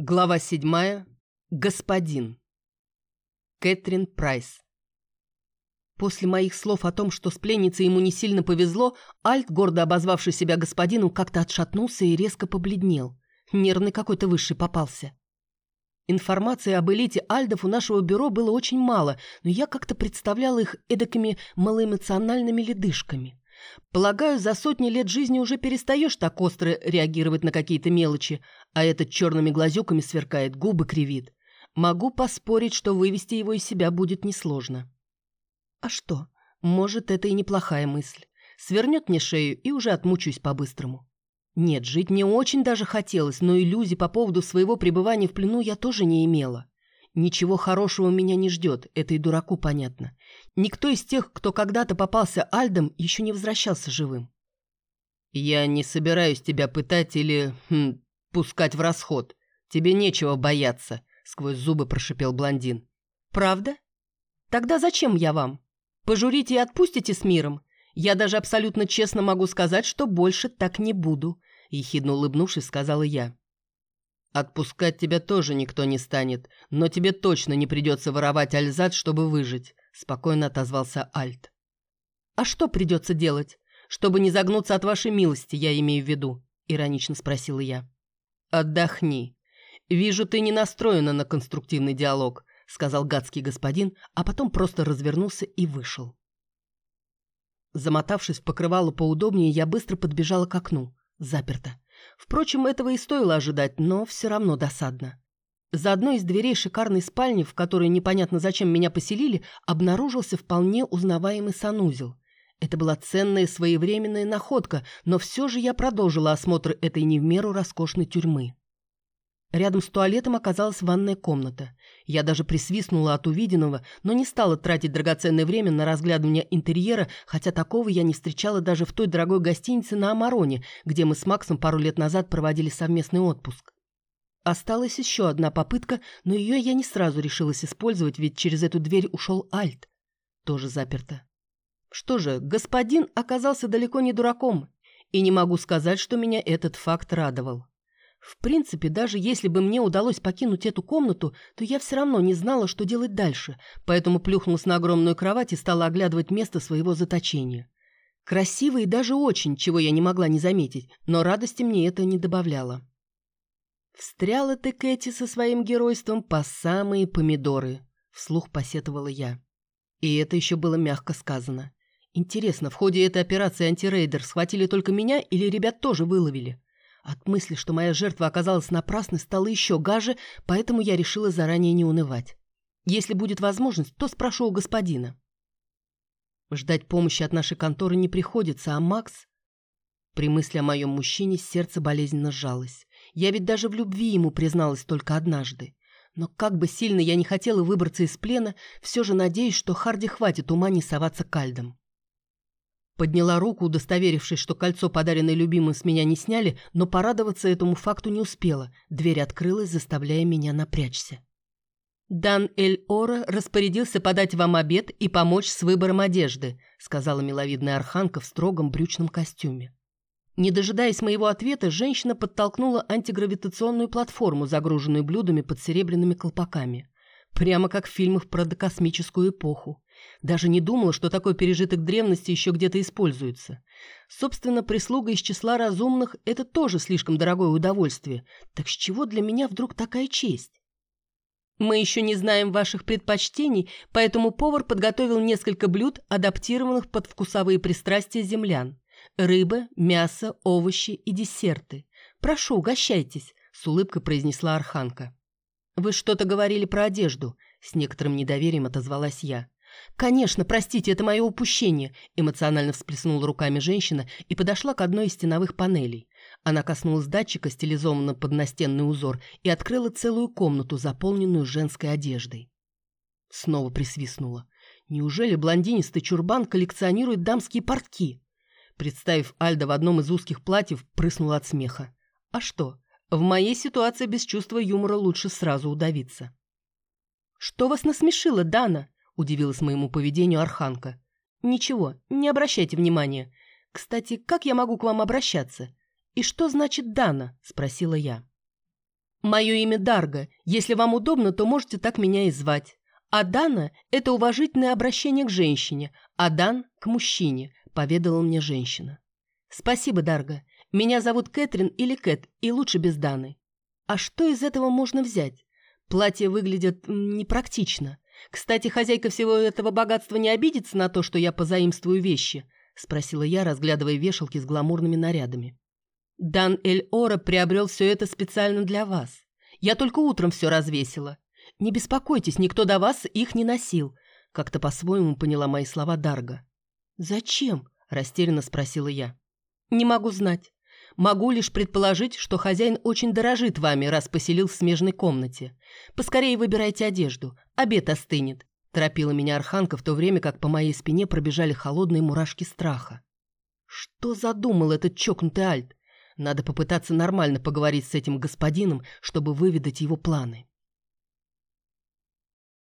Глава седьмая. Господин. Кэтрин Прайс. После моих слов о том, что с пленницей ему не сильно повезло, Альт, гордо обозвавший себя господином, как-то отшатнулся и резко побледнел. Нервный какой-то высший попался. Информации об элите Альдов у нашего бюро было очень мало, но я как-то представляла их эдакими малоэмоциональными ледышками. Полагаю, за сотни лет жизни уже перестаешь так остро реагировать на какие-то мелочи, а этот черными глазюками сверкает, губы кривит. Могу поспорить, что вывести его из себя будет несложно. А что? Может, это и неплохая мысль. Свернет мне шею и уже отмучусь по-быстрому. Нет, жить мне очень даже хотелось, но иллюзий по поводу своего пребывания в плену я тоже не имела. Ничего хорошего меня не ждет, это и дураку понятно. Никто из тех, кто когда-то попался Альдом, еще не возвращался живым. «Я не собираюсь тебя пытать или... Хм, пускать в расход. Тебе нечего бояться», — сквозь зубы прошипел блондин. «Правда? Тогда зачем я вам? Пожурите и отпустите с миром? Я даже абсолютно честно могу сказать, что больше так не буду», — ехидно улыбнувшись, сказала я. «Отпускать тебя тоже никто не станет, но тебе точно не придется воровать альзат, чтобы выжить», – спокойно отозвался Альт. «А что придется делать? Чтобы не загнуться от вашей милости, я имею в виду», – иронично спросила я. «Отдохни. Вижу, ты не настроена на конструктивный диалог», – сказал гадский господин, а потом просто развернулся и вышел. Замотавшись в покрывало поудобнее, я быстро подбежала к окну. Заперто. Впрочем, этого и стоило ожидать, но все равно досадно. За одной из дверей шикарной спальни, в которой непонятно зачем меня поселили, обнаружился вполне узнаваемый санузел. Это была ценная своевременная находка, но все же я продолжила осмотр этой не в меру роскошной тюрьмы. Рядом с туалетом оказалась ванная комната. Я даже присвистнула от увиденного, но не стала тратить драгоценное время на разглядывание интерьера, хотя такого я не встречала даже в той дорогой гостинице на Амароне, где мы с Максом пару лет назад проводили совместный отпуск. Осталась еще одна попытка, но ее я не сразу решилась использовать, ведь через эту дверь ушел Альт. Тоже заперто. Что же, господин оказался далеко не дураком, и не могу сказать, что меня этот факт радовал. В принципе, даже если бы мне удалось покинуть эту комнату, то я все равно не знала, что делать дальше, поэтому плюхнулась на огромную кровать и стала оглядывать место своего заточения. Красиво и даже очень, чего я не могла не заметить, но радости мне это не добавляло. «Встряла ты, Кэти, со своим геройством по самые помидоры», — вслух посетовала я. И это еще было мягко сказано. Интересно, в ходе этой операции антирейдер схватили только меня или ребят тоже выловили? От мысли, что моя жертва оказалась напрасной, стало еще гаже, поэтому я решила заранее не унывать. Если будет возможность, то спрошу у господина. Ждать помощи от нашей конторы не приходится, а Макс... При мысли о моем мужчине сердце болезненно сжалось. Я ведь даже в любви ему призналась только однажды. Но как бы сильно я не хотела выбраться из плена, все же надеюсь, что Харди хватит ума не соваться кальдом. Подняла руку, удостоверившись, что кольцо, подаренное любимым, с меня не сняли, но порадоваться этому факту не успела. Дверь открылась, заставляя меня напрячься. «Дан Эль Ора распорядился подать вам обед и помочь с выбором одежды», сказала миловидная арханка в строгом брючном костюме. Не дожидаясь моего ответа, женщина подтолкнула антигравитационную платформу, загруженную блюдами под серебряными колпаками. Прямо как в фильмах про докосмическую эпоху. Даже не думала, что такой пережиток древности еще где-то используется. Собственно, прислуга из числа разумных – это тоже слишком дорогое удовольствие. Так с чего для меня вдруг такая честь? Мы еще не знаем ваших предпочтений, поэтому повар подготовил несколько блюд, адаптированных под вкусовые пристрастия землян. Рыба, мясо, овощи и десерты. Прошу, угощайтесь», – с улыбкой произнесла Арханка. «Вы что-то говорили про одежду», – с некоторым недоверием отозвалась я. «Конечно, простите, это мое упущение», – эмоционально всплеснула руками женщина и подошла к одной из стеновых панелей. Она коснулась датчика, стилизованного под настенный узор, и открыла целую комнату, заполненную женской одеждой. Снова присвистнула. «Неужели блондинистый чурбан коллекционирует дамские портки?» Представив Альда в одном из узких платьев, прыснула от смеха. «А что? В моей ситуации без чувства юмора лучше сразу удавиться». «Что вас насмешило, Дана?» Удивилась моему поведению Арханка. «Ничего, не обращайте внимания. Кстати, как я могу к вам обращаться? И что значит Дана?» – спросила я. Мое имя Дарга. Если вам удобно, то можете так меня и звать. А Дана – это уважительное обращение к женщине, а Дан – к мужчине, поведала мне женщина. Спасибо, Дарга. Меня зовут Кэтрин или Кэт, и лучше без Даны. А что из этого можно взять? Платье выглядит непрактично. Кстати, хозяйка всего этого богатства не обидится на то, что я позаимствую вещи, спросила я, разглядывая вешалки с гламурными нарядами. Дан Эль Ора приобрел все это специально для вас. Я только утром все развесила. Не беспокойтесь, никто до вас их не носил. Как-то по-своему поняла мои слова Дарга. Зачем? Растерянно спросила я. Не могу знать. Могу лишь предположить, что хозяин очень дорожит вами, раз поселил в смежной комнате. Поскорее выбирайте одежду, обед остынет. Торопила меня Арханка в то время, как по моей спине пробежали холодные мурашки страха. Что задумал этот чокнутый Альт? Надо попытаться нормально поговорить с этим господином, чтобы выведать его планы.